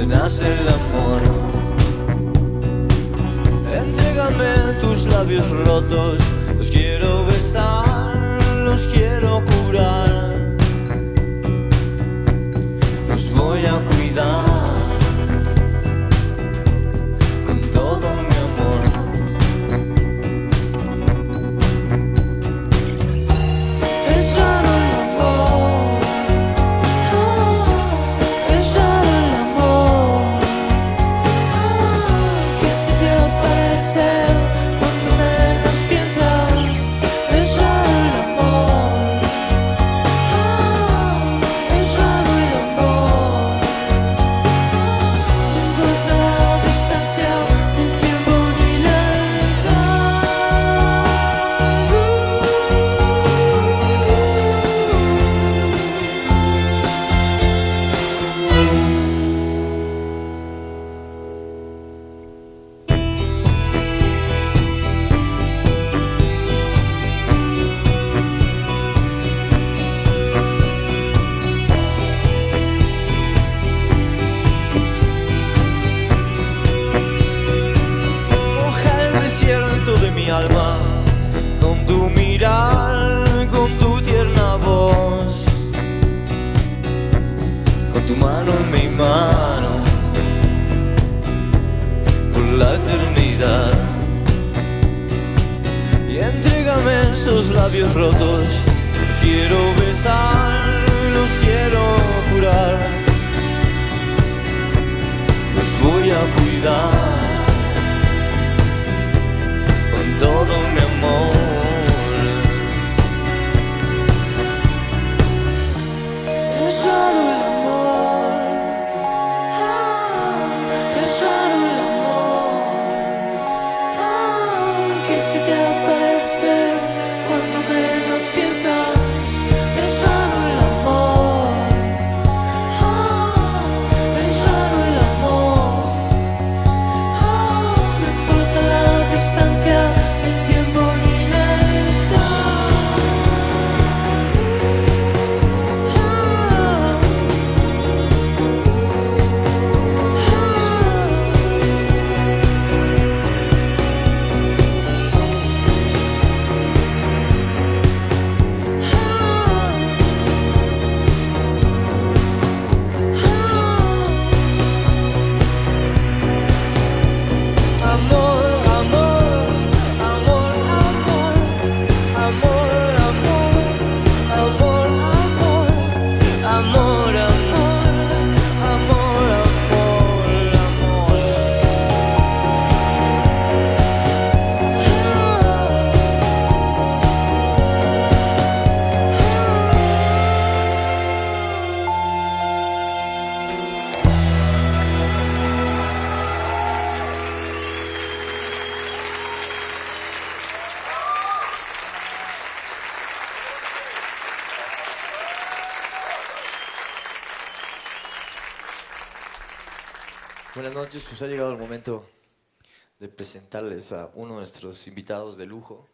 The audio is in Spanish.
donde nace el amor. Entrégame tus labios rotos, los quiero con tu mirar, con tu tierna voz, con tu mano en mi mano por la eternidad. Y entrégame esos labios rotos, los quiero besar, los quiero curar, los voy a cuidar Buenas noches, pues ha llegado el momento de presentarles a uno de nuestros invitados de lujo.